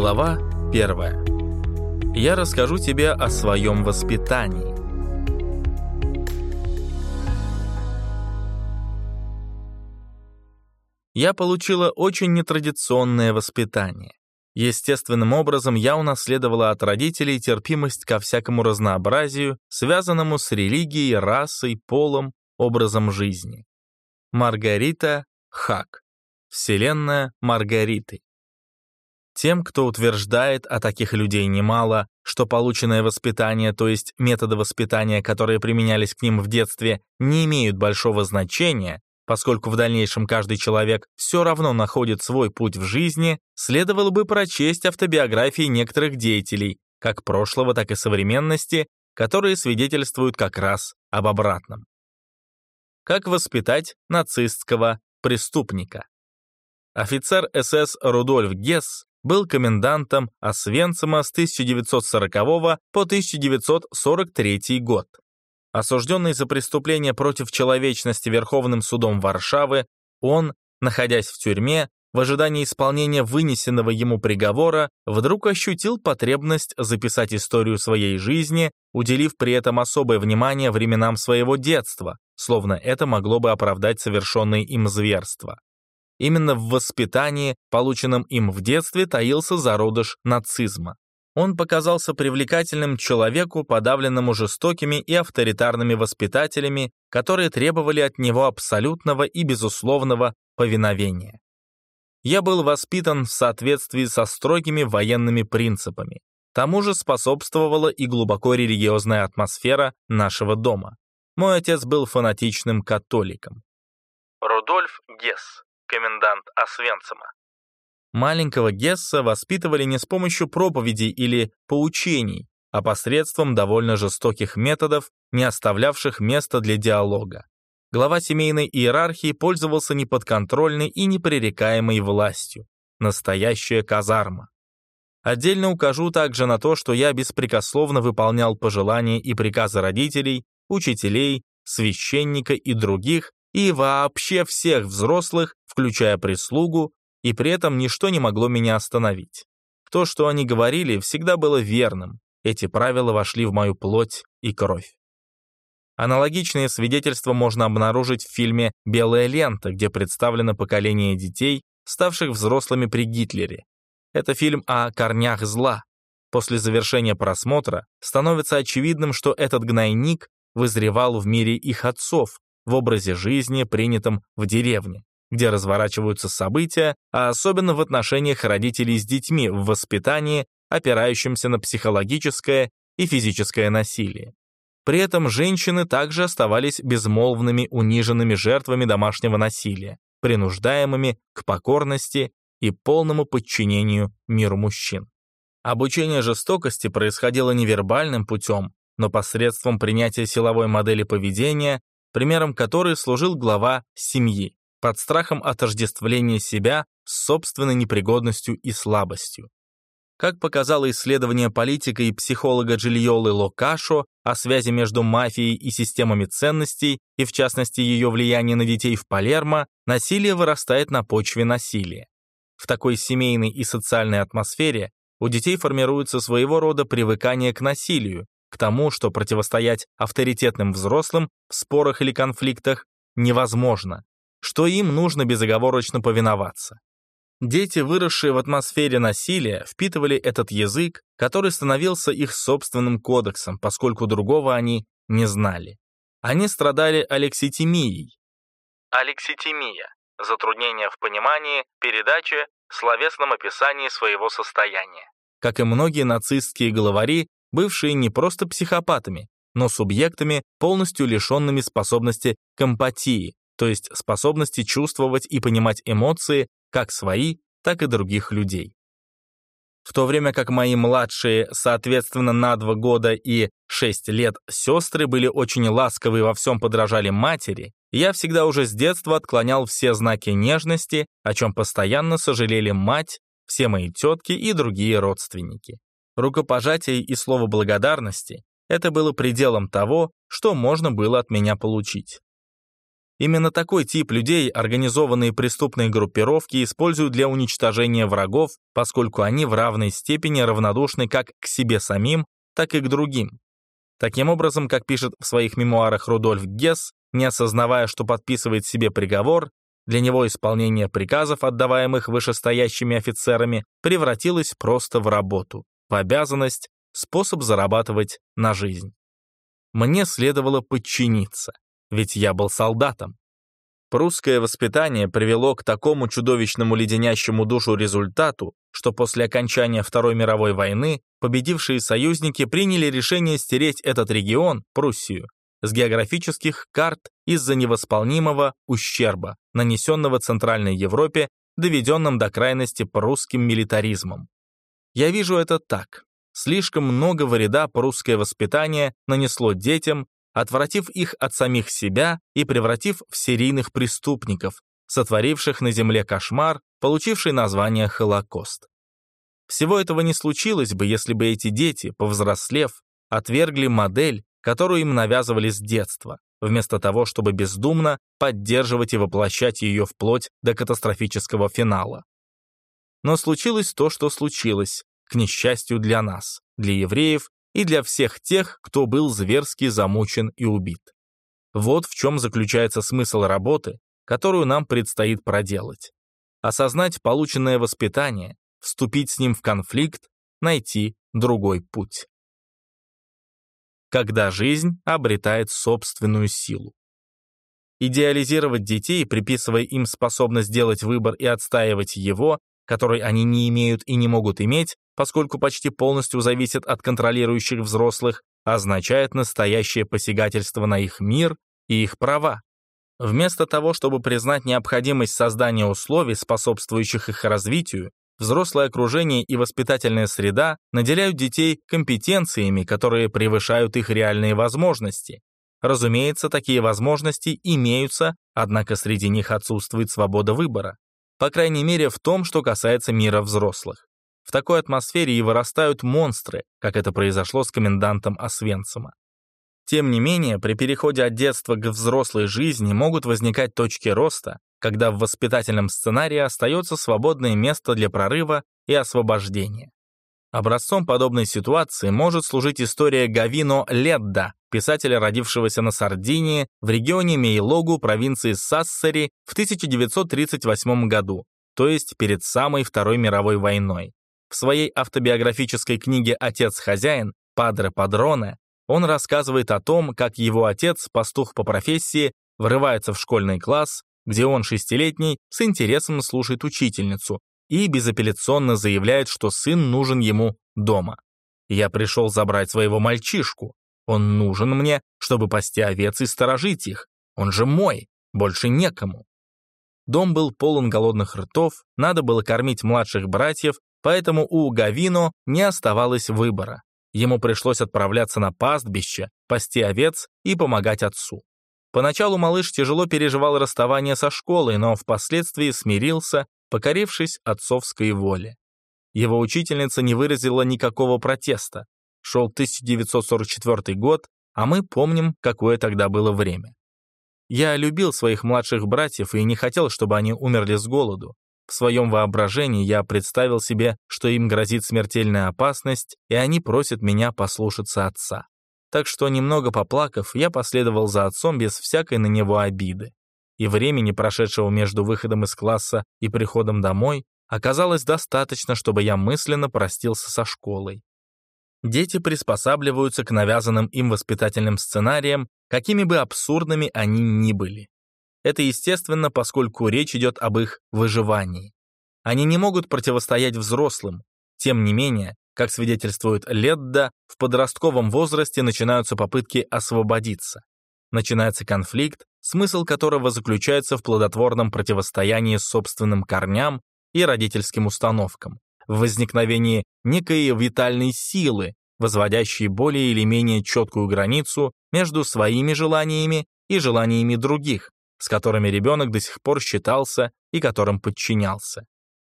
Глава 1. Я расскажу тебе о своем воспитании. Я получила очень нетрадиционное воспитание. Естественным образом я унаследовала от родителей терпимость ко всякому разнообразию, связанному с религией, расой, полом, образом жизни. Маргарита Хак. Вселенная Маргариты. Тем, кто утверждает, а таких людей немало, что полученное воспитание, то есть методы воспитания, которые применялись к ним в детстве, не имеют большого значения, поскольку в дальнейшем каждый человек все равно находит свой путь в жизни, следовало бы прочесть автобиографии некоторых деятелей, как прошлого, так и современности, которые свидетельствуют как раз об обратном. Как воспитать нацистского преступника? Офицер СС Рудольф Гесс был комендантом Освенцима с 1940 по 1943 год. Осужденный за преступление против человечности Верховным судом Варшавы, он, находясь в тюрьме, в ожидании исполнения вынесенного ему приговора, вдруг ощутил потребность записать историю своей жизни, уделив при этом особое внимание временам своего детства, словно это могло бы оправдать совершенные им зверства. Именно в воспитании, полученном им в детстве, таился зародыш нацизма. Он показался привлекательным человеку, подавленному жестокими и авторитарными воспитателями, которые требовали от него абсолютного и безусловного повиновения. Я был воспитан в соответствии со строгими военными принципами. Тому же способствовала и глубоко религиозная атмосфера нашего дома. Мой отец был фанатичным католиком. Рудольф Гесс комендант Освенцима. Маленького Гесса воспитывали не с помощью проповедей или поучений, а посредством довольно жестоких методов, не оставлявших места для диалога. Глава семейной иерархии пользовался неподконтрольной и непререкаемой властью. Настоящая казарма. Отдельно укажу также на то, что я беспрекословно выполнял пожелания и приказы родителей, учителей, священника и других, и вообще всех взрослых, включая прислугу, и при этом ничто не могло меня остановить. То, что они говорили, всегда было верным. Эти правила вошли в мою плоть и кровь. Аналогичные свидетельства можно обнаружить в фильме «Белая лента», где представлено поколение детей, ставших взрослыми при Гитлере. Это фильм о корнях зла. После завершения просмотра становится очевидным, что этот гнойник вызревал в мире их отцов, в образе жизни, принятом в деревне, где разворачиваются события, а особенно в отношениях родителей с детьми в воспитании, опирающемся на психологическое и физическое насилие. При этом женщины также оставались безмолвными униженными жертвами домашнего насилия, принуждаемыми к покорности и полному подчинению миру мужчин. Обучение жестокости происходило невербальным путем, но посредством принятия силовой модели поведения примером которой служил глава семьи, под страхом отождествления себя с собственной непригодностью и слабостью. Как показало исследование политика и психолога Джильолы Локашо о связи между мафией и системами ценностей, и в частности ее влияние на детей в Палермо, насилие вырастает на почве насилия. В такой семейной и социальной атмосфере у детей формируется своего рода привыкание к насилию, к тому, что противостоять авторитетным взрослым в спорах или конфликтах невозможно, что им нужно безоговорочно повиноваться. Дети, выросшие в атмосфере насилия, впитывали этот язык, который становился их собственным кодексом, поскольку другого они не знали. Они страдали алекситимией. Алекситимия – затруднение в понимании, передаче, словесном описании своего состояния. Как и многие нацистские главари, бывшие не просто психопатами, но субъектами, полностью лишенными способности к эмпатии, то есть способности чувствовать и понимать эмоции как свои, так и других людей. В то время как мои младшие, соответственно, на два года и шесть лет сестры были очень ласковы и во всем подражали матери, я всегда уже с детства отклонял все знаки нежности, о чем постоянно сожалели мать, все мои тетки и другие родственники. Рукопожатие и слово благодарности — это было пределом того, что можно было от меня получить. Именно такой тип людей организованные преступные группировки используют для уничтожения врагов, поскольку они в равной степени равнодушны как к себе самим, так и к другим. Таким образом, как пишет в своих мемуарах Рудольф Гесс, не осознавая, что подписывает себе приговор, для него исполнение приказов, отдаваемых вышестоящими офицерами, превратилось просто в работу, обязанность, способ зарабатывать на жизнь. Мне следовало подчиниться ведь я был солдатом. Прусское воспитание привело к такому чудовищному леденящему душу результату, что после окончания Второй мировой войны победившие союзники приняли решение стереть этот регион, Пруссию, с географических карт из-за невосполнимого ущерба, нанесенного Центральной Европе, доведенным до крайности прусским милитаризмом. Я вижу это так. Слишком много вреда прусское воспитание нанесло детям, отвратив их от самих себя и превратив в серийных преступников, сотворивших на земле кошмар, получивший название Холокост. Всего этого не случилось бы, если бы эти дети, повзрослев, отвергли модель, которую им навязывали с детства, вместо того, чтобы бездумно поддерживать и воплощать ее вплоть до катастрофического финала. Но случилось то, что случилось, к несчастью для нас, для евреев и для всех тех, кто был зверски замучен и убит. Вот в чем заключается смысл работы, которую нам предстоит проделать. Осознать полученное воспитание, вступить с ним в конфликт, найти другой путь. Когда жизнь обретает собственную силу. Идеализировать детей, приписывая им способность сделать выбор и отстаивать его, который они не имеют и не могут иметь, поскольку почти полностью зависит от контролирующих взрослых, означает настоящее посягательство на их мир и их права. Вместо того, чтобы признать необходимость создания условий, способствующих их развитию, взрослое окружение и воспитательная среда наделяют детей компетенциями, которые превышают их реальные возможности. Разумеется, такие возможности имеются, однако среди них отсутствует свобода выбора. По крайней мере, в том, что касается мира взрослых. В такой атмосфере и вырастают монстры, как это произошло с комендантом Освенцима. Тем не менее, при переходе от детства к взрослой жизни могут возникать точки роста, когда в воспитательном сценарии остается свободное место для прорыва и освобождения. Образцом подобной ситуации может служить история Гавино Ледда, писателя, родившегося на Сардинии в регионе Мейлогу провинции Сассери в 1938 году, то есть перед самой Второй мировой войной. В своей автобиографической книге «Отец-хозяин» Падре Падроне он рассказывает о том, как его отец, пастух по профессии, врывается в школьный класс, где он шестилетний с интересом слушает учительницу и безапелляционно заявляет, что сын нужен ему дома. «Я пришел забрать своего мальчишку. Он нужен мне, чтобы пасти овец и сторожить их. Он же мой, больше некому». Дом был полон голодных ртов, надо было кормить младших братьев поэтому у Гавино не оставалось выбора. Ему пришлось отправляться на пастбище, пасти овец и помогать отцу. Поначалу малыш тяжело переживал расставание со школой, но впоследствии смирился, покорившись отцовской воле. Его учительница не выразила никакого протеста. Шел 1944 год, а мы помним, какое тогда было время. Я любил своих младших братьев и не хотел, чтобы они умерли с голоду. В своем воображении я представил себе, что им грозит смертельная опасность, и они просят меня послушаться отца. Так что, немного поплакав, я последовал за отцом без всякой на него обиды. И времени, прошедшего между выходом из класса и приходом домой, оказалось достаточно, чтобы я мысленно простился со школой. Дети приспосабливаются к навязанным им воспитательным сценариям, какими бы абсурдными они ни были. Это естественно, поскольку речь идет об их выживании. Они не могут противостоять взрослым. Тем не менее, как свидетельствует Ледда, в подростковом возрасте начинаются попытки освободиться. Начинается конфликт, смысл которого заключается в плодотворном противостоянии собственным корням и родительским установкам, в возникновении некой витальной силы, возводящей более или менее четкую границу между своими желаниями и желаниями других, с которыми ребенок до сих пор считался и которым подчинялся.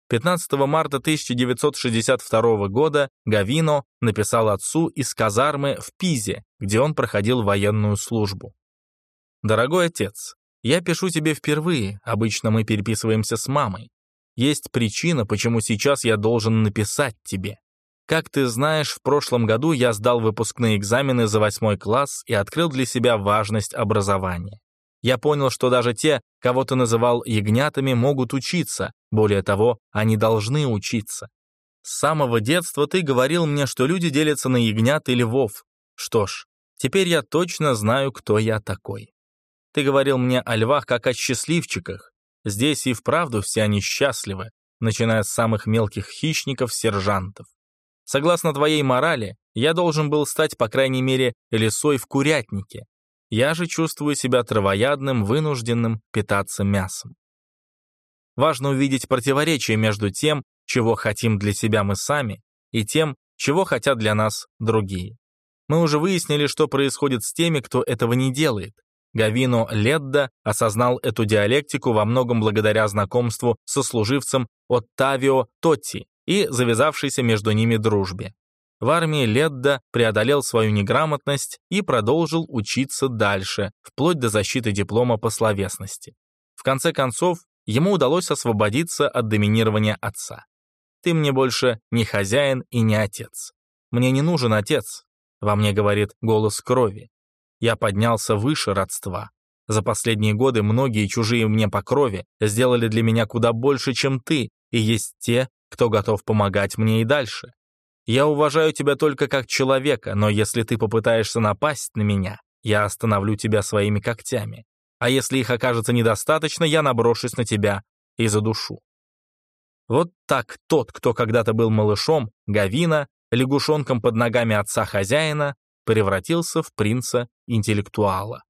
15 марта 1962 года Гавино написал отцу из казармы в Пизе, где он проходил военную службу. «Дорогой отец, Я пишу тебе впервые, обычно мы переписываемся с мамой. Есть причина, почему сейчас я должен написать тебе. Как ты знаешь, в прошлом году я сдал выпускные экзамены за восьмой класс и открыл для себя важность образования. Я понял, что даже те, кого ты называл ягнятами, могут учиться, более того, они должны учиться. С самого детства ты говорил мне, что люди делятся на ягнят и львов. Что ж, теперь я точно знаю, кто я такой. Ты говорил мне о львах как о счастливчиках. Здесь и вправду все они счастливы, начиная с самых мелких хищников-сержантов. Согласно твоей морали, я должен был стать, по крайней мере, лисой в курятнике. Я же чувствую себя травоядным, вынужденным питаться мясом. Важно увидеть противоречие между тем, чего хотим для себя мы сами, и тем, чего хотят для нас другие. Мы уже выяснили, что происходит с теми, кто этого не делает. Гавино Ледда осознал эту диалектику во многом благодаря знакомству со служивцем Оттавио Тотти, и завязавшейся между ними дружбе. В армии Ледда преодолел свою неграмотность и продолжил учиться дальше, вплоть до защиты диплома по словесности. В конце концов, ему удалось освободиться от доминирования отца. «Ты мне больше не хозяин и не отец. Мне не нужен отец», — во мне говорит голос крови. Я поднялся выше родства. За последние годы многие чужие мне по крови сделали для меня куда больше, чем ты, и есть те, кто готов помогать мне и дальше. Я уважаю тебя только как человека, но если ты попытаешься напасть на меня, я остановлю тебя своими когтями. А если их окажется недостаточно, я наброшусь на тебя и задушу. Вот так тот, кто когда-то был малышом, Гавина, лягушонком под ногами отца хозяина, превратился в принца-интеллектуала.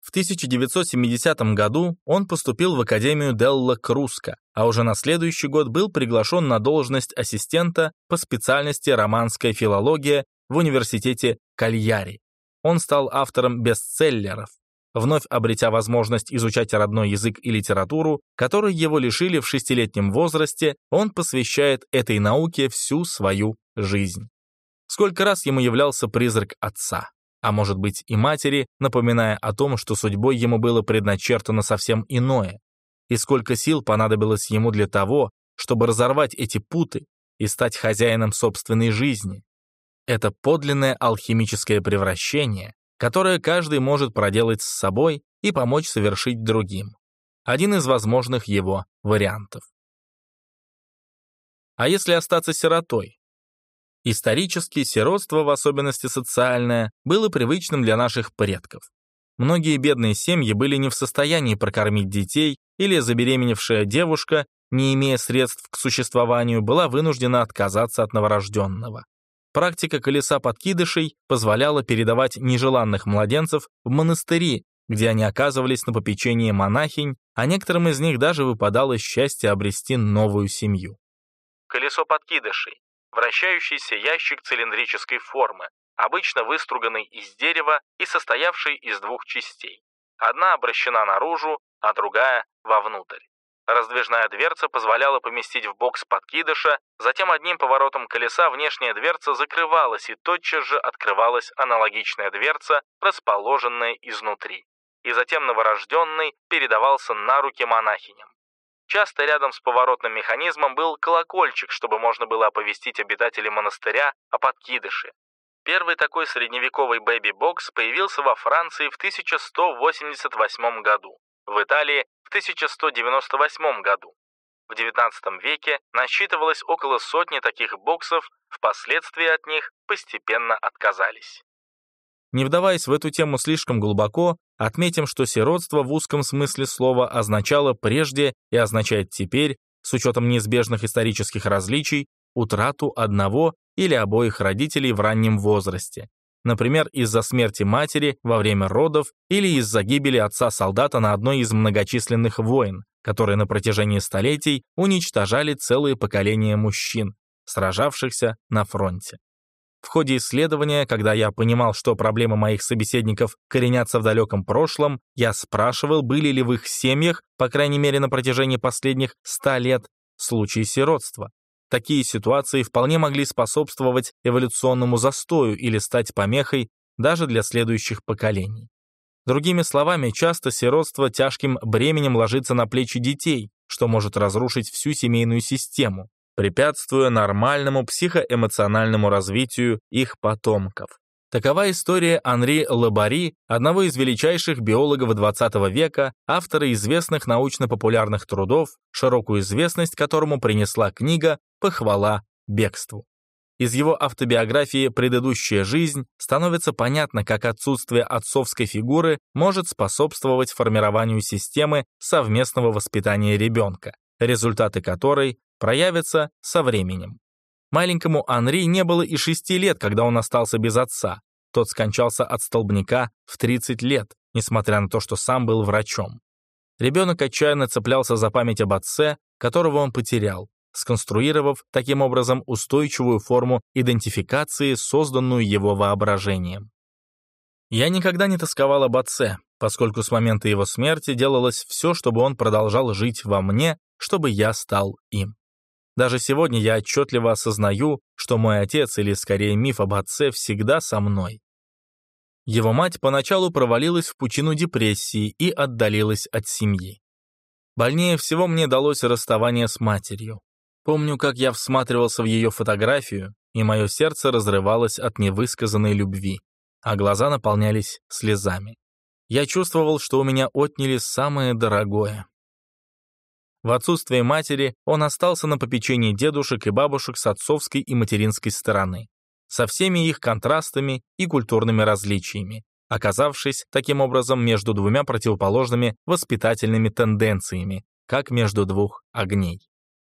В 1970 году он поступил в Академию Делла Круска, а уже на следующий год был приглашен на должность ассистента по специальности романская филология в университете Кальяри. Он стал автором бестселлеров, вновь обретя возможность изучать родной язык и литературу, которой его лишили в шестилетнем возрасте, он посвящает этой науке всю свою жизнь. Сколько раз ему являлся призрак отца а может быть и матери, напоминая о том, что судьбой ему было предначертано совсем иное, и сколько сил понадобилось ему для того, чтобы разорвать эти путы и стать хозяином собственной жизни. Это подлинное алхимическое превращение, которое каждый может проделать с собой и помочь совершить другим. Один из возможных его вариантов. А если остаться сиротой? Исторически сиротство, в особенности социальное, было привычным для наших предков. Многие бедные семьи были не в состоянии прокормить детей, или забеременевшая девушка, не имея средств к существованию, была вынуждена отказаться от новорожденного. Практика колеса подкидышей позволяла передавать нежеланных младенцев в монастыри, где они оказывались на попечении монахинь, а некоторым из них даже выпадало счастье обрести новую семью. Колесо подкидышей вращающийся ящик цилиндрической формы, обычно выструганный из дерева и состоявший из двух частей. Одна обращена наружу, а другая — вовнутрь. Раздвижная дверца позволяла поместить в бокс подкидыша, затем одним поворотом колеса внешняя дверца закрывалась и тотчас же открывалась аналогичная дверца, расположенная изнутри. И затем новорожденный передавался на руки монахиням. Часто рядом с поворотным механизмом был колокольчик, чтобы можно было оповестить обитателей монастыря о подкидыше. Первый такой средневековый бэби-бокс появился во Франции в 1188 году, в Италии в 1198 году. В XIX веке насчитывалось около сотни таких боксов, впоследствии от них постепенно отказались. Не вдаваясь в эту тему слишком глубоко, отметим, что сиротство в узком смысле слова означало прежде и означает теперь, с учетом неизбежных исторических различий, утрату одного или обоих родителей в раннем возрасте, например, из-за смерти матери во время родов или из-за гибели отца-солдата на одной из многочисленных войн, которые на протяжении столетий уничтожали целые поколения мужчин, сражавшихся на фронте. В ходе исследования, когда я понимал, что проблемы моих собеседников коренятся в далеком прошлом, я спрашивал, были ли в их семьях, по крайней мере на протяжении последних ста лет, случаи сиротства. Такие ситуации вполне могли способствовать эволюционному застою или стать помехой даже для следующих поколений. Другими словами, часто сиротство тяжким бременем ложится на плечи детей, что может разрушить всю семейную систему, препятствуя нормальному психоэмоциональному развитию их потомков. Такова история Анри Лабари, одного из величайших биологов XX века, автора известных научно-популярных трудов, широкую известность которому принесла книга «Похвала бегству». Из его автобиографии «Предыдущая жизнь» становится понятно, как отсутствие отцовской фигуры может способствовать формированию системы совместного воспитания ребенка, результаты которой проявятся со временем. Маленькому Анри не было и шести лет, когда он остался без отца. Тот скончался от столбняка в 30 лет, несмотря на то, что сам был врачом. Ребенок отчаянно цеплялся за память об отце, которого он потерял, сконструировав таким образом устойчивую форму идентификации, созданную его воображением. Я никогда не тосковал об отце, поскольку с момента его смерти делалось все, чтобы он продолжал жить во мне, чтобы я стал им. Даже сегодня я отчетливо осознаю, что мой отец, или скорее миф об отце, всегда со мной. Его мать поначалу провалилась в пучину депрессии и отдалилась от семьи. Больнее всего мне далось расставание с матерью. Помню, как я всматривался в ее фотографию, и мое сердце разрывалось от невысказанной любви, а глаза наполнялись слезами. Я чувствовал, что у меня отняли самое дорогое. В отсутствие матери он остался на попечении дедушек и бабушек с отцовской и материнской стороны, со всеми их контрастами и культурными различиями, оказавшись таким образом между двумя противоположными воспитательными тенденциями, как между двух огней.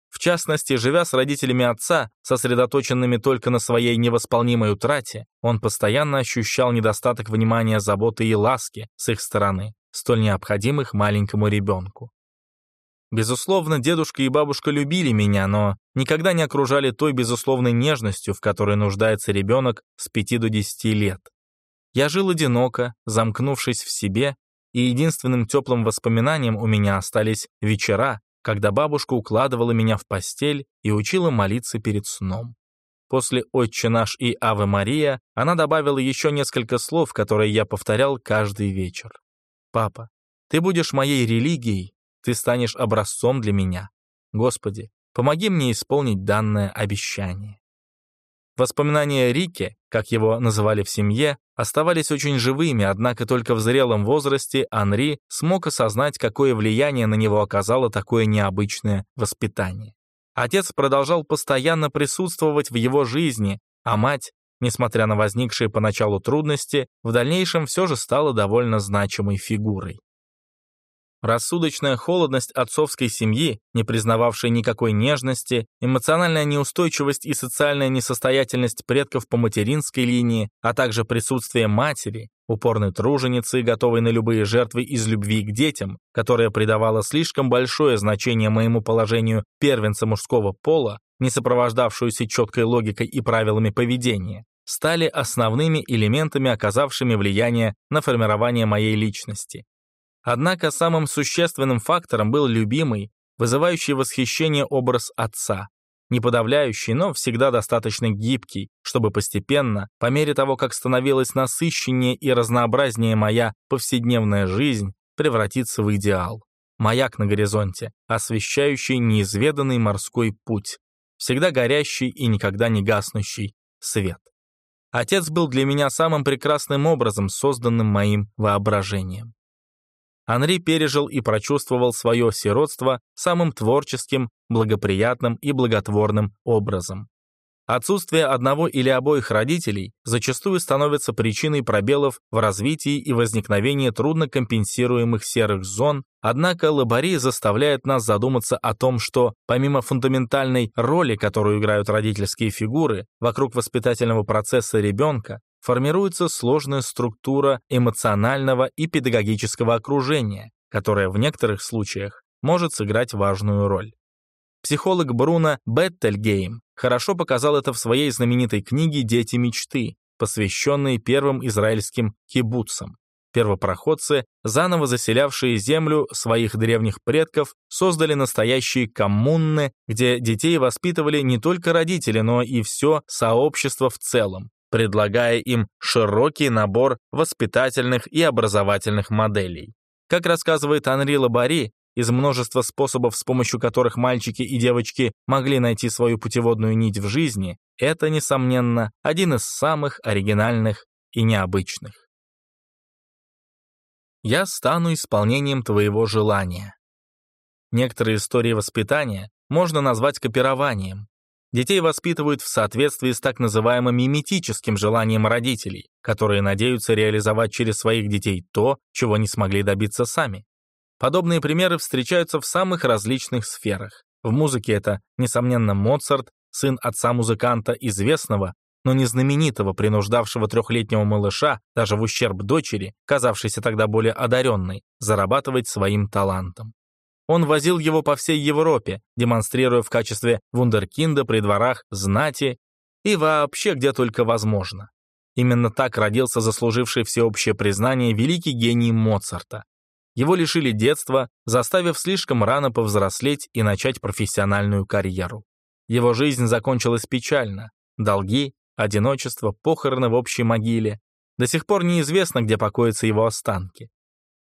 В частности, живя с родителями отца, сосредоточенными только на своей невосполнимой утрате, он постоянно ощущал недостаток внимания, заботы и ласки с их стороны, столь необходимых маленькому ребенку. Безусловно, дедушка и бабушка любили меня, но никогда не окружали той безусловной нежностью, в которой нуждается ребенок с 5 до 10 лет. Я жил одиноко, замкнувшись в себе, и единственным теплым воспоминанием у меня остались вечера, когда бабушка укладывала меня в постель и учила молиться перед сном. После «Отче наш» и «Аве Мария» она добавила еще несколько слов, которые я повторял каждый вечер. «Папа, ты будешь моей религией, ты станешь образцом для меня. Господи, помоги мне исполнить данное обещание. Воспоминания Рике, как его называли в семье, оставались очень живыми, однако только в зрелом возрасте Анри смог осознать, какое влияние на него оказало такое необычное воспитание. Отец продолжал постоянно присутствовать в его жизни, а мать, несмотря на возникшие поначалу трудности, в дальнейшем все же стала довольно значимой фигурой. Рассудочная холодность отцовской семьи, не признававшей никакой нежности, эмоциональная неустойчивость и социальная несостоятельность предков по материнской линии, а также присутствие матери, упорной труженицы, готовой на любые жертвы из любви к детям, которая придавала слишком большое значение моему положению первенца мужского пола, не сопровождавшуюся четкой логикой и правилами поведения, стали основными элементами, оказавшими влияние на формирование моей личности. Однако самым существенным фактором был любимый, вызывающий восхищение образ отца, не подавляющий, но всегда достаточно гибкий, чтобы постепенно, по мере того, как становилась насыщеннее и разнообразнее моя повседневная жизнь, превратиться в идеал. Маяк на горизонте, освещающий неизведанный морской путь, всегда горящий и никогда не гаснущий свет. Отец был для меня самым прекрасным образом, созданным моим воображением. Анри пережил и прочувствовал свое сиротство самым творческим, благоприятным и благотворным образом. Отсутствие одного или обоих родителей зачастую становится причиной пробелов в развитии и возникновения трудно компенсируемых серых зон, однако Лабари заставляет нас задуматься о том, что помимо фундаментальной роли, которую играют родительские фигуры вокруг воспитательного процесса ребенка, формируется сложная структура эмоционального и педагогического окружения, которая в некоторых случаях может сыграть важную роль. Психолог Бруно Беттельгейм хорошо показал это в своей знаменитой книге «Дети мечты», посвященной первым израильским кибуцам. Первопроходцы, заново заселявшие землю своих древних предков, создали настоящие коммуны, где детей воспитывали не только родители, но и все сообщество в целом, предлагая им широкий набор воспитательных и образовательных моделей. Как рассказывает Анри Лабари, из множества способов, с помощью которых мальчики и девочки могли найти свою путеводную нить в жизни, это, несомненно, один из самых оригинальных и необычных. «Я стану исполнением твоего желания». Некоторые истории воспитания можно назвать копированием. Детей воспитывают в соответствии с так называемым миметическим желанием родителей, которые надеются реализовать через своих детей то, чего не смогли добиться сами. Подобные примеры встречаются в самых различных сферах. В музыке это, несомненно, Моцарт, сын отца-музыканта, известного, но не знаменитого, принуждавшего трехлетнего малыша, даже в ущерб дочери, казавшейся тогда более одаренной, зарабатывать своим талантом. Он возил его по всей Европе, демонстрируя в качестве вундеркинда при дворах знати и вообще где только возможно. Именно так родился заслуживший всеобщее признание великий гений Моцарта. Его лишили детства, заставив слишком рано повзрослеть и начать профессиональную карьеру. Его жизнь закончилась печально. Долги, одиночество, похороны в общей могиле. До сих пор неизвестно, где покоятся его останки.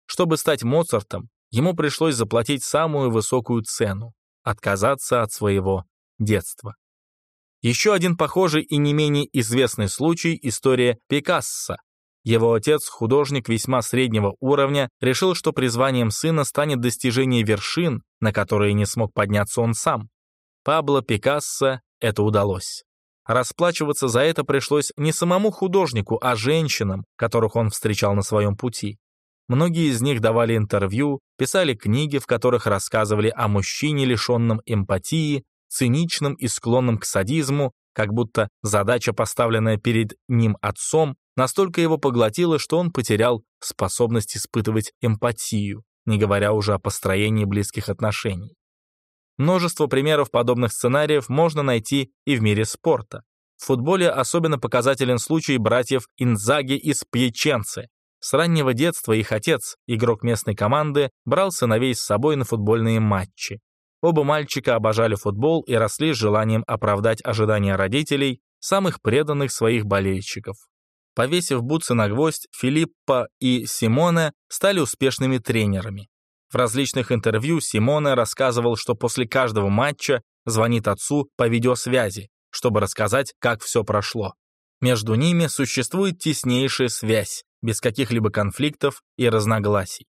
Чтобы стать Моцартом, ему пришлось заплатить самую высокую цену – отказаться от своего детства. Еще один похожий и не менее известный случай – история Пикассо, его отец, художник весьма среднего уровня, решил, что призванием сына станет достижение вершин, на которые не смог подняться он сам. Пабло Пикассо это удалось. Расплачиваться за это пришлось не самому художнику, а женщинам, которых он встречал на своем пути. Многие из них давали интервью, писали книги, в которых рассказывали о мужчине, лишенном эмпатии, циничном и склонном к садизму, как будто задача, поставленная перед ним отцом, настолько его поглотило, что он потерял способность испытывать эмпатию, не говоря уже о построении близких отношений. Множество примеров подобных сценариев можно найти и в мире спорта. В футболе особенно показателен случай братьев Инзаги из Пьяченцы. С раннего детства их отец, игрок местной команды, брал сыновей с собой на футбольные матчи. Оба мальчика обожали футбол и росли с желанием оправдать ожидания родителей, самых преданных своих болельщиков. Повесив бутсы на гвоздь, Филиппа и Симоне стали успешными тренерами. В различных интервью Симоне рассказывал, что после каждого матча звонит отцу по видеосвязи, чтобы рассказать, как все прошло. Между ними существует теснейшая связь, без каких-либо конфликтов и разногласий.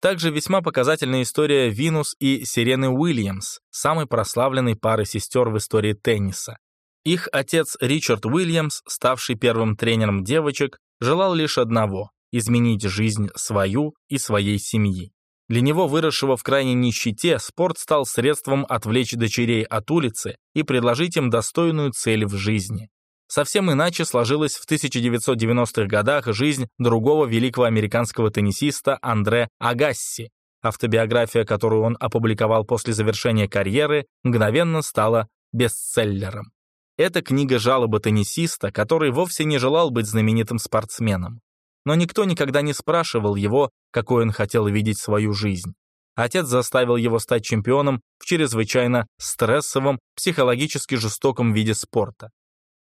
Также весьма показательная история Винус и Сирены Уильямс, самой прославленной пары сестер в истории тенниса. Их отец Ричард Уильямс, ставший первым тренером девочек, желал лишь одного – изменить жизнь свою и своей семьи. Для него, выросшего в крайней нищете, спорт стал средством отвлечь дочерей от улицы и предложить им достойную цель в жизни. Совсем иначе сложилась в 1990-х годах жизнь другого великого американского теннисиста Андре Агасси. Автобиография, которую он опубликовал после завершения карьеры, мгновенно стала бестселлером. Это книга жалобы теннисиста, который вовсе не желал быть знаменитым спортсменом. Но никто никогда не спрашивал его, какой он хотел видеть свою жизнь. Отец заставил его стать чемпионом в чрезвычайно стрессовом, психологически жестоком виде спорта.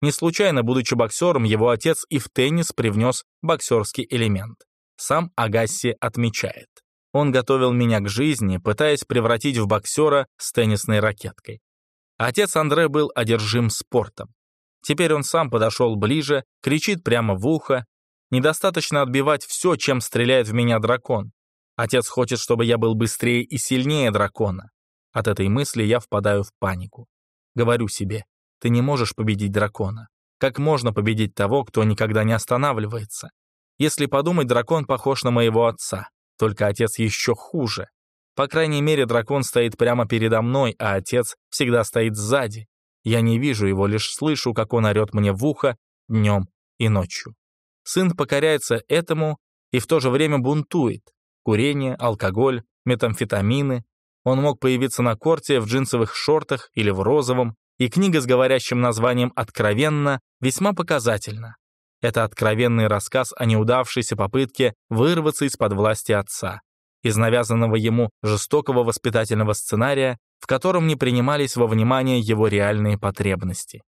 Не случайно, будучи боксером, его отец и в теннис привнес боксерский элемент. Сам Агасси отмечает. Он готовил меня к жизни, пытаясь превратить в боксера с теннисной ракеткой. Отец Андре был одержим спортом. Теперь он сам подошел ближе, кричит прямо в ухо. Недостаточно отбивать все, чем стреляет в меня дракон. Отец хочет, чтобы я был быстрее и сильнее дракона. От этой мысли я впадаю в панику. Говорю себе, ты не можешь победить дракона. Как можно победить того, кто никогда не останавливается? Если подумать, дракон похож на моего отца, только отец еще хуже. По крайней мере, дракон стоит прямо передо мной, а отец всегда стоит сзади. Я не вижу его, лишь слышу, как он орет мне в ухо днем и ночью. Сын покоряется этому и в то же время бунтует. Курение, алкоголь, метамфетамины. Он мог появиться на корте в джинсовых шортах или в розовом, и книга с говорящим названием «Откровенно» весьма показательна. Это откровенный рассказ о неудавшейся попытке вырваться из-под власти отца, из навязанного ему жестокого воспитательного сценария, в котором не принимались во внимание его реальные потребности.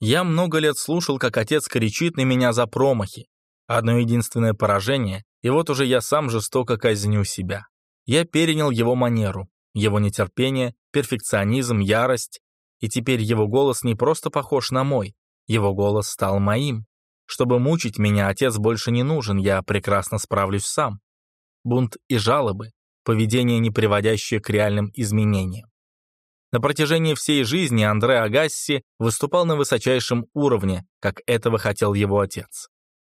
Я много лет слушал, как отец кричит на меня за промахи. Одно единственное поражение, и вот уже я сам жестоко казню себя. Я перенял его манеру, его нетерпение, перфекционизм, ярость, и теперь его голос не просто похож на мой, его голос стал моим. Чтобы мучить меня, отец больше не нужен, я прекрасно справлюсь сам. Бунт и жалобы, поведение, не приводящее к реальным изменениям. На протяжении всей жизни Андре Агасси выступал на высочайшем уровне, как этого хотел его отец.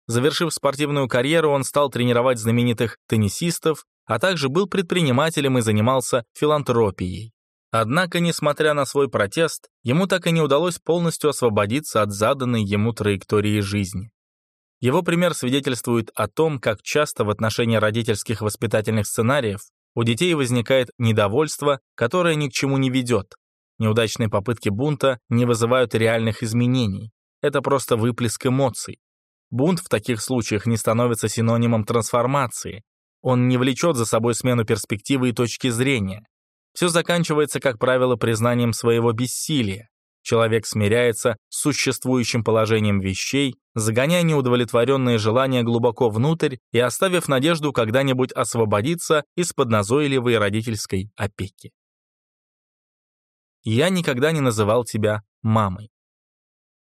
Завершив спортивную карьеру, он стал тренировать знаменитых теннисистов, а также был предпринимателем и занимался филантропией. Однако, несмотря на свой протест, ему так и не удалось полностью освободиться от заданной ему траектории жизни. Его пример свидетельствует о том, как часто в отношении родительских воспитательных сценариев у детей возникает недовольство, которое ни к чему не ведет. Неудачные попытки бунта не вызывают реальных изменений. Это просто выплеск эмоций. Бунт в таких случаях не становится синонимом трансформации. Он не влечет за собой смену перспективы и точки зрения. Все заканчивается, как правило, признанием своего бессилия. Человек смиряется с существующим положением вещей, загоняя неудовлетворенные желания глубоко внутрь и оставив надежду когда-нибудь освободиться из-под назойливой родительской опеки. Я никогда не называл тебя мамой.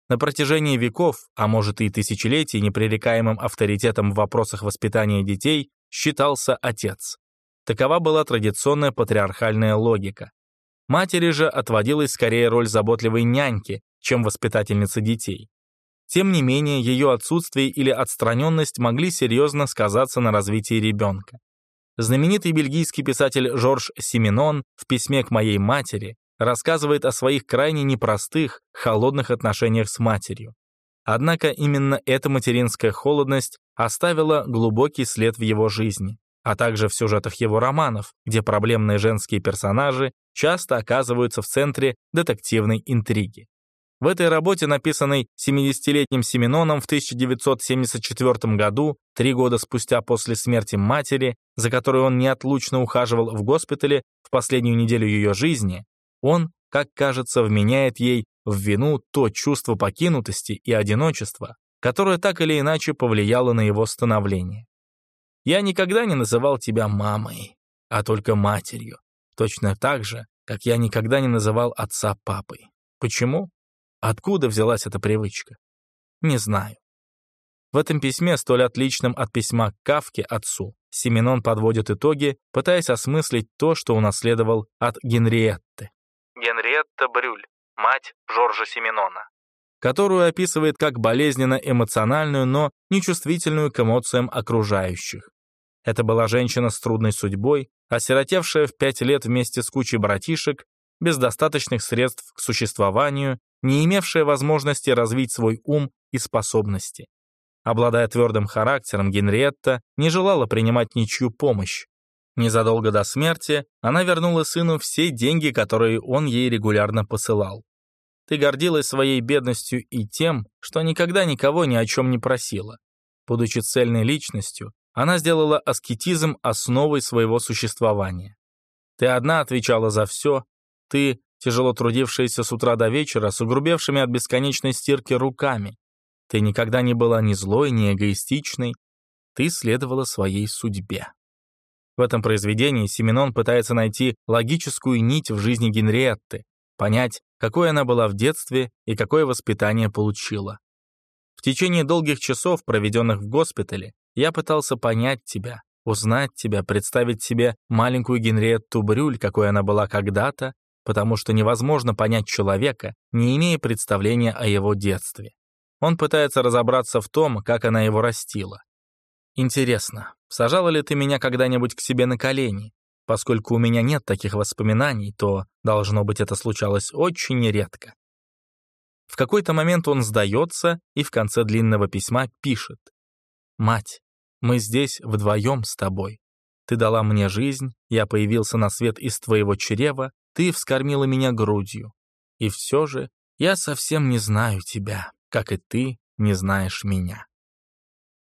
На протяжении веков, а может и тысячелетий, непререкаемым авторитетом в вопросах воспитания детей считался отец. Такова была традиционная патриархальная логика. Матери же отводилась скорее роль заботливой няньки, чем воспитательницы детей. Тем не менее, ее отсутствие или отстраненность могли серьезно сказаться на развитии ребенка. Знаменитый бельгийский писатель Жорж Сименон в письме к моей матери рассказывает о своих крайне непростых, холодных отношениях с матерью. Однако именно эта материнская холодность оставила глубокий след в его жизни а также в сюжетах его романов, где проблемные женские персонажи часто оказываются в центре детективной интриги. В этой работе, написанной 70-летним Семеноном в 1974 году, три года спустя после смерти матери, за которой он неотлучно ухаживал в госпитале в последнюю неделю ее жизни, он, как кажется, вменяет ей в вину то чувство покинутости и одиночества, которое так или иначе повлияло на его становление. Я никогда не называл тебя мамой, а только матерью. Точно так же, как я никогда не называл отца папой. Почему? Откуда взялась эта привычка? Не знаю. В этом письме, столь отличном от письма к Кавке отцу, Семенон подводит итоги, пытаясь осмыслить то, что унаследовал от Генриетты. Генриетта Брюль, мать Жоржа Семенона которую описывает как болезненно эмоциональную, но нечувствительную к эмоциям окружающих. Это была женщина с трудной судьбой, осиротевшая в пять лет вместе с кучей братишек, без достаточных средств к существованию, не имевшая возможности развить свой ум и способности. Обладая твердым характером, Генриетта не желала принимать ничью помощь. Незадолго до смерти она вернула сыну все деньги, которые он ей регулярно посылал. Ты гордилась своей бедностью и тем, что никогда никого ни о чем не просила. Будучи цельной личностью, она сделала аскетизм основой своего существования. Ты одна отвечала за все, ты, тяжело трудившаяся с утра до вечера, с угрубевшими от бесконечной стирки руками. Ты никогда не была ни злой, ни эгоистичной, ты следовала своей судьбе. В этом произведении Семенон пытается найти логическую нить в жизни Генриетты, понять, какой она была в детстве и какое воспитание получила. В течение долгих часов, проведенных в госпитале, я пытался понять тебя, узнать тебя, представить себе маленькую Генриетту Брюль, какой она была когда-то, потому что невозможно понять человека, не имея представления о его детстве. Он пытается разобраться в том, как она его растила. Интересно, сажала ли ты меня когда-нибудь к себе на колени? Поскольку у меня нет таких воспоминаний, то, должно быть, это случалось очень редко. В какой-то момент он сдается и в конце длинного письма пишет. «Мать, мы здесь вдвоем с тобой. Ты дала мне жизнь, я появился на свет из твоего чрева, ты вскормила меня грудью. И все же я совсем не знаю тебя, как и ты не знаешь меня.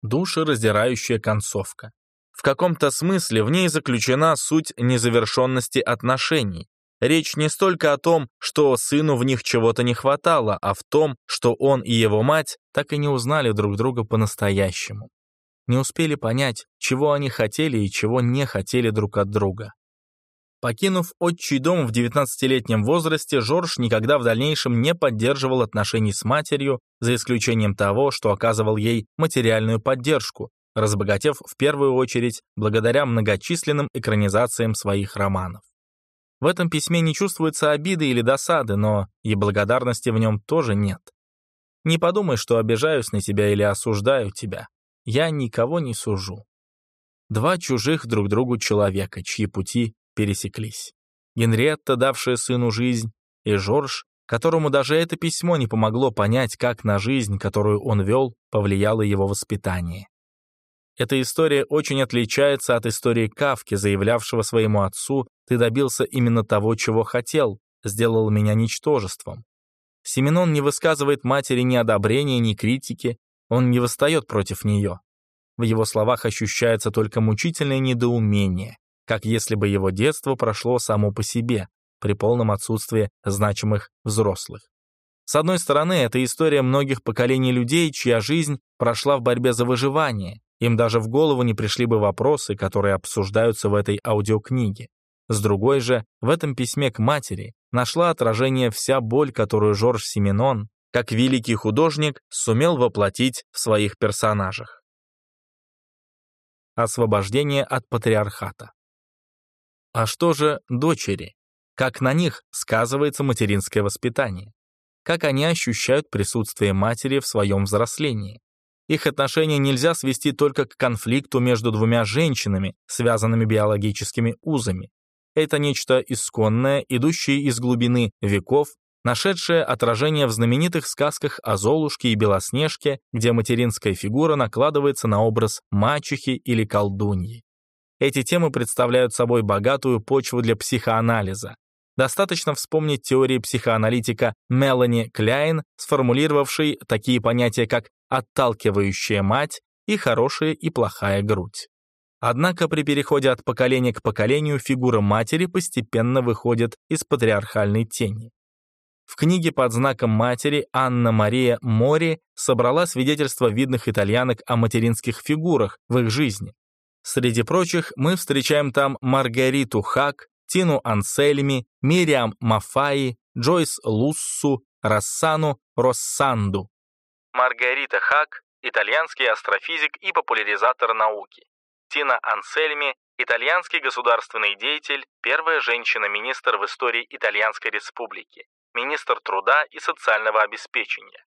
Душераздирающая концовка. В каком-то смысле в ней заключена суть незавершенности отношений. Речь не столько о том, что сыну в них чего-то не хватало, а в том, что он и его мать так и не узнали друг друга по-настоящему. Не успели понять, чего они хотели и чего не хотели друг от друга. Покинув отчий дом в 19-летнем возрасте, Жорж никогда в дальнейшем не поддерживал отношений с матерью, за исключением того, что оказывал ей материальную поддержку, разбогатев в первую очередь благодаря многочисленным экранизациям своих романов. В этом письме не чувствуется обиды или досады, но и благодарности в нем тоже нет. Не подумай, что обижаюсь на тебя или осуждаю тебя. Я никого не сужу. Два чужих друг другу человека, чьи пути пересеклись. Генриетта, давшая сыну жизнь, и Жорж, которому даже это письмо не помогло понять, как на жизнь, которую он вел, повлияло его воспитание. Эта история очень отличается от истории Кавки, заявлявшего своему отцу «Ты добился именно того, чего хотел, сделал меня ничтожеством». Семенон не высказывает матери ни одобрения, ни критики, он не восстает против нее. В его словах ощущается только мучительное недоумение, как если бы его детство прошло само по себе, при полном отсутствии значимых взрослых. С одной стороны, это история многих поколений людей, чья жизнь прошла в борьбе за выживание, им даже в голову не пришли бы вопросы, которые обсуждаются в этой аудиокниге. С другой же, в этом письме к матери нашла отражение вся боль, которую Жорж Сименон, как великий художник, сумел воплотить в своих персонажах. Освобождение от патриархата. А что же дочери? Как на них сказывается материнское воспитание? Как они ощущают присутствие матери в своем взрослении? Их отношения нельзя свести только к конфликту между двумя женщинами, связанными биологическими узами. Это нечто исконное, идущее из глубины веков, нашедшее отражение в знаменитых сказках о Золушке и Белоснежке, где материнская фигура накладывается на образ мачехи или колдуньи. Эти темы представляют собой богатую почву для психоанализа. Достаточно вспомнить теории психоаналитика Мелани Кляйн, сформулировавшей такие понятия, как отталкивающая мать и хорошая и плохая грудь. Однако при переходе от поколения к поколению фигура матери постепенно выходит из патриархальной тени. В книге под знаком матери Анна-Мария Мори собрала свидетельства видных итальянок о материнских фигурах в их жизни. Среди прочих мы встречаем там Маргариту Хак, Тину Ансельми, Мириам Мафаи, Джойс Луссу, Рассану Россанду. Маргарита Хак, итальянский астрофизик и популяризатор науки. Тина Ансельми, итальянский государственный деятель, первая женщина-министр в истории Итальянской республики, министр труда и социального обеспечения.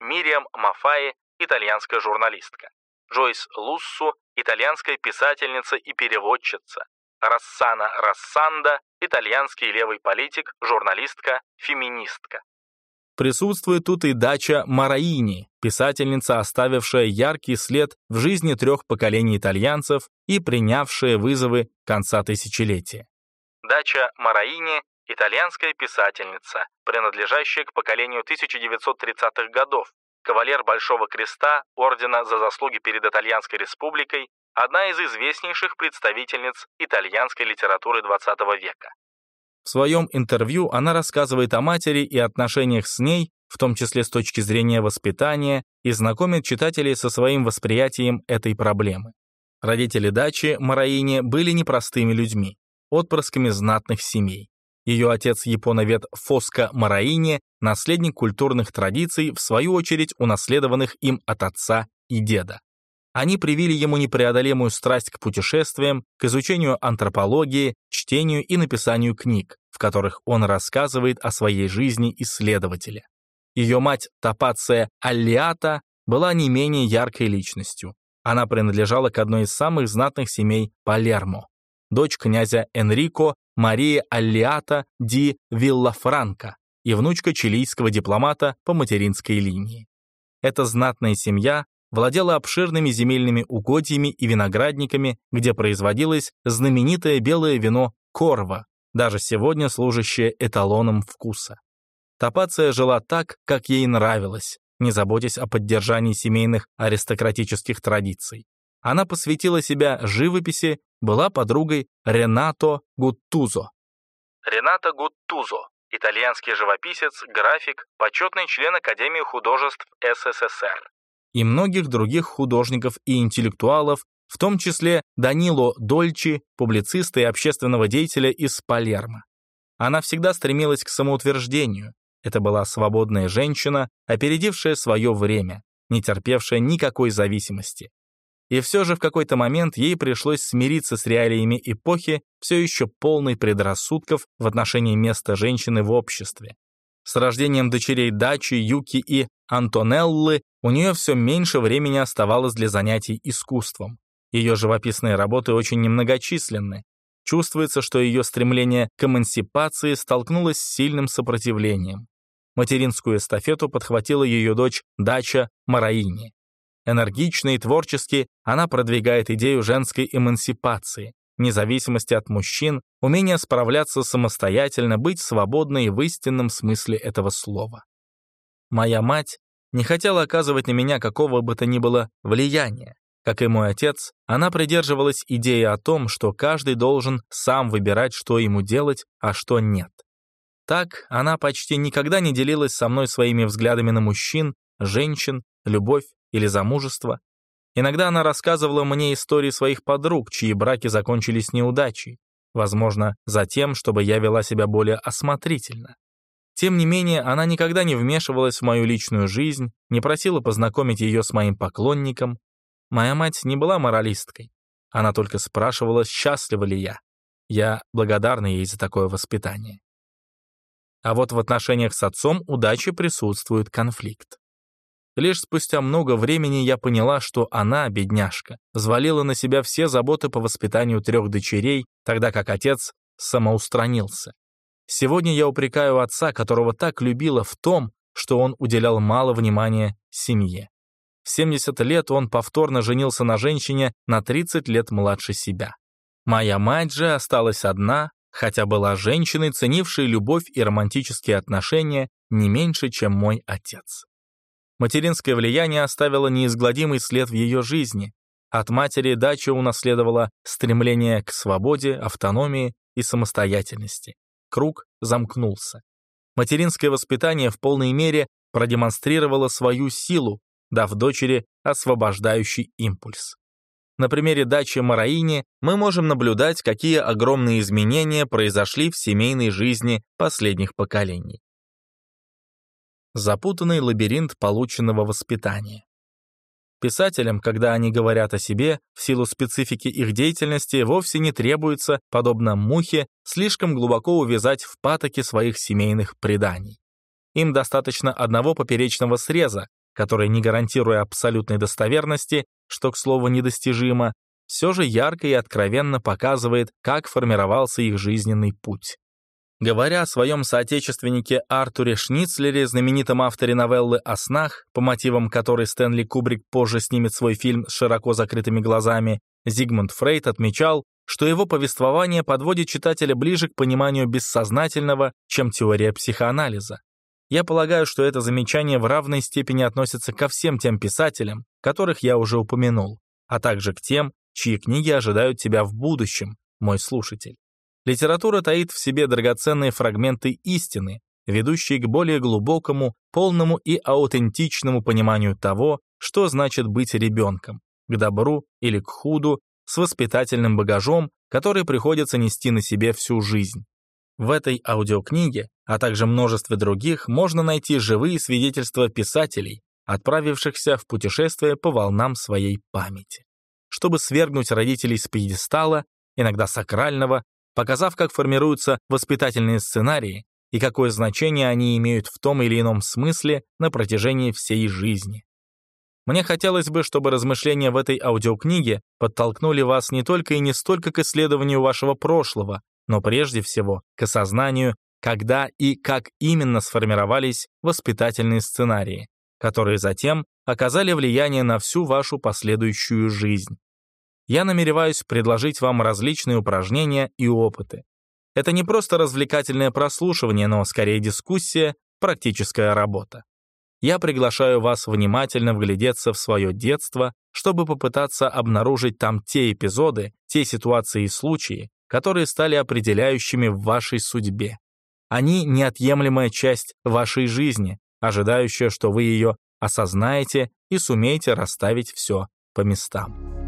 Мириам Мафаи, итальянская журналистка. Джойс Луссу, итальянская писательница и переводчица. Рассана Рассанда, итальянский левый политик, журналистка, феминистка. Присутствует тут и дача Мараини, писательница, оставившая яркий след в жизни трех поколений итальянцев и принявшая вызовы конца тысячелетия. Дача Мараини – итальянская писательница, принадлежащая к поколению 1930-х годов, кавалер Большого Креста, Ордена за заслуги перед Итальянской Республикой, одна из известнейших представительниц итальянской литературы XX века. В своем интервью она рассказывает о матери и отношениях с ней, в том числе с точки зрения воспитания, и знакомит читателей со своим восприятием этой проблемы. Родители дачи Мараини были непростыми людьми, отпрысками знатных семей. Ее отец японовед Фоско Мараини, наследник культурных традиций, в свою очередь унаследованных им от отца и деда. Они привили ему непреодолимую страсть к путешествиям, к изучению антропологии, чтению и написанию книг, в которых он рассказывает о своей жизни исследователя. Ее мать Топация Аллиата была не менее яркой личностью. Она принадлежала к одной из самых знатных семей Палермо. Дочь князя Энрико Мария Аллиата ди Виллафранко и внучка чилийского дипломата по материнской линии. Эта знатная семья владела обширными земельными угодьями и виноградниками, где производилось знаменитое белое вино Корва, даже сегодня служащее эталоном вкуса. Топация жила так, как ей нравилось, не заботясь о поддержании семейных аристократических традиций. Она посвятила себя живописи, была подругой Ренато Гуттузо. Рената Гуттузо, итальянский живописец, график, почетный член Академии художеств СССР. И многих других художников и интеллектуалов, в том числе Данило Дольчи, публициста и общественного деятеля из Палермо. Она всегда стремилась к самоутверждению. Это была свободная женщина, опередившая свое время, не терпевшая никакой зависимости. И все же в какой-то момент ей пришлось смириться с реалиями эпохи, все еще полной предрассудков в отношении места женщины в обществе. С рождением дочерей Дачи, Юки и Антонеллы у нее все меньше времени оставалось для занятий искусством. Ее живописные работы очень немногочисленны. Чувствуется, что ее стремление к эмансипации столкнулось с сильным сопротивлением. Материнскую эстафету подхватила ее дочь Дача Мараини. Энергично и творчески она продвигает идею женской эмансипации, независимости от мужчин, умения справляться самостоятельно, быть свободной в истинном смысле этого слова. Моя мать не хотела оказывать на меня какого бы то ни было влияния. Как и мой отец, она придерживалась идеи о том, что каждый должен сам выбирать, что ему делать, а что нет. Так она почти никогда не делилась со мной своими взглядами на мужчин, женщин, любовь или замужество. Иногда она рассказывала мне истории своих подруг, чьи браки закончились неудачей, возможно, за тем, чтобы я вела себя более осмотрительно. Тем не менее, она никогда не вмешивалась в мою личную жизнь, не просила познакомить ее с моим поклонником. Моя мать не была моралисткой. Она только спрашивала, счастлива ли я. Я благодарна ей за такое воспитание. А вот в отношениях с отцом удачи присутствует конфликт. Лишь спустя много времени я поняла, что она, бедняжка, взвалила на себя все заботы по воспитанию трех дочерей, тогда как отец самоустранился. Сегодня я упрекаю отца, которого так любила в том, что он уделял мало внимания семье. В 70 лет он повторно женился на женщине на 30 лет младше себя. Моя мать же осталась одна, хотя была женщиной, ценившей любовь и романтические отношения не меньше, чем мой отец. Материнское влияние оставило неизгладимый след в ее жизни. От матери дача унаследовала стремление к свободе, автономии и самостоятельности. Круг замкнулся. Материнское воспитание в полной мере продемонстрировало свою силу, дав дочери освобождающий импульс. На примере дачи Мараини мы можем наблюдать, какие огромные изменения произошли в семейной жизни последних поколений запутанный лабиринт полученного воспитания. Писателям, когда они говорят о себе, в силу специфики их деятельности, вовсе не требуется, подобно мухе, слишком глубоко увязать в патоке своих семейных преданий. Им достаточно одного поперечного среза, который, не гарантируя абсолютной достоверности, что, к слову, недостижимо, все же ярко и откровенно показывает, как формировался их жизненный путь. Говоря о своем соотечественнике Артуре Шницлере, знаменитом авторе новеллы о снах, по мотивам которой Стэнли Кубрик позже снимет свой фильм с широко закрытыми глазами, Зигмунд Фрейд отмечал, что его повествование подводит читателя ближе к пониманию бессознательного, чем теория психоанализа. Я полагаю, что это замечание в равной степени относится ко всем тем писателям, которых я уже упомянул, а также к тем, чьи книги ожидают тебя в будущем, мой слушатель. Литература таит в себе драгоценные фрагменты истины, ведущие к более глубокому, полному и аутентичному пониманию того, что значит быть ребенком, к добру или к худу, с воспитательным багажом, который приходится нести на себе всю жизнь. В этой аудиокниге, а также множестве других, можно найти живые свидетельства писателей, отправившихся в путешествие по волнам своей памяти. Чтобы свергнуть родителей с пьедестала, иногда сакрального, показав, как формируются воспитательные сценарии и какое значение они имеют в том или ином смысле на протяжении всей жизни. Мне хотелось бы, чтобы размышления в этой аудиокниге подтолкнули вас не только и не столько к исследованию вашего прошлого, но прежде всего к осознанию, когда и как именно сформировались воспитательные сценарии, которые затем оказали влияние на всю вашу последующую жизнь я намереваюсь предложить вам различные упражнения и опыты. Это не просто развлекательное прослушивание, но скорее дискуссия, практическая работа. Я приглашаю вас внимательно вглядеться в свое детство, чтобы попытаться обнаружить там те эпизоды, те ситуации и случаи, которые стали определяющими в вашей судьбе. Они — неотъемлемая часть вашей жизни, ожидающая, что вы ее осознаете и сумеете расставить все по местам.